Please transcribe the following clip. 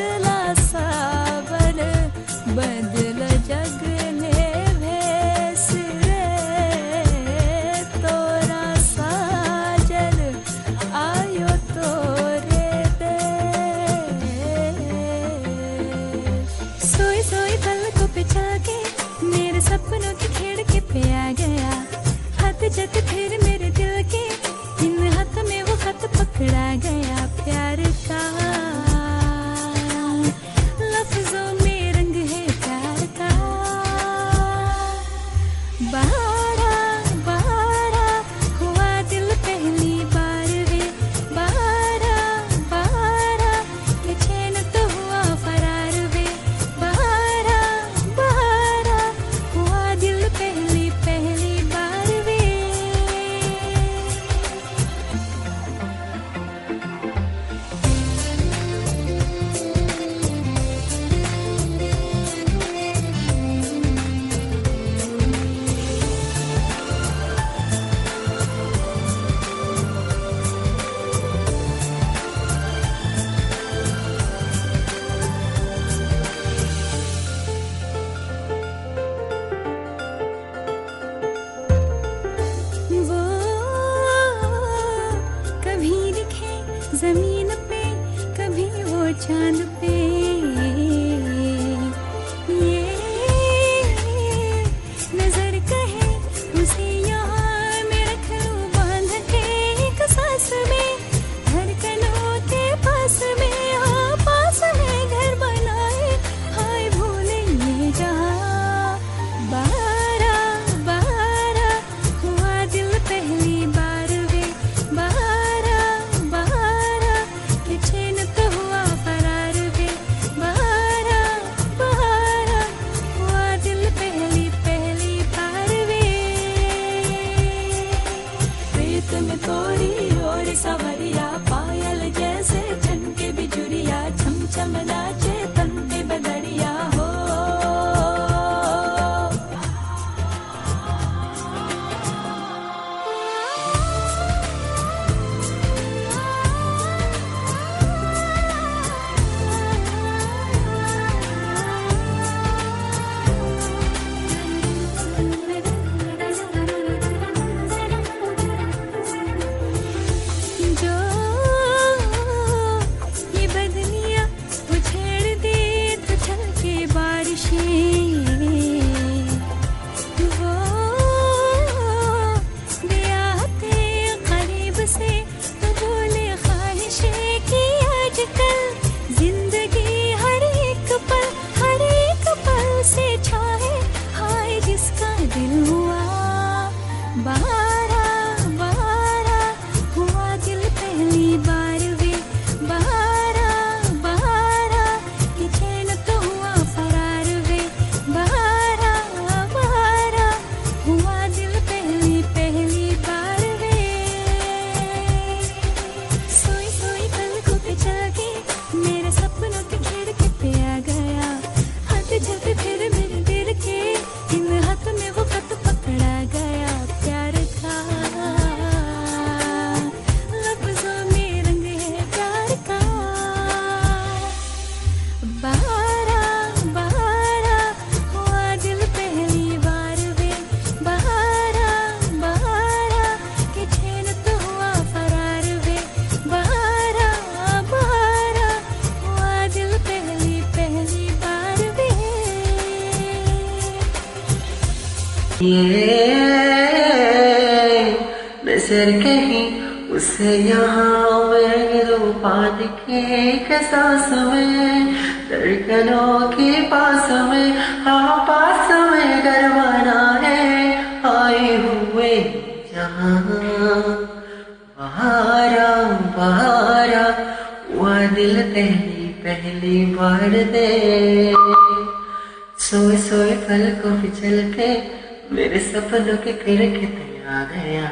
बदला सावन, बदल जग सोई सोई को के, मेरे सपनों के खेड़ के गया। जत फिर मेरे दिल के, इन हाथ में वो खत पकड़ा गया। Bye. चांद தோரி ஓரி சவரியா Bye. नज़र कहीं उसे यहाँ मैंने रूपान के एक सांस में। धड़कनों के पास में हाँ पास में करवाना है। आए हुए जहाँ, बहारा बहारा, हुआ दिल पहली पहली बार दे। सोए सोए पल को फिचलते मेरे सपनों के घर के आ गया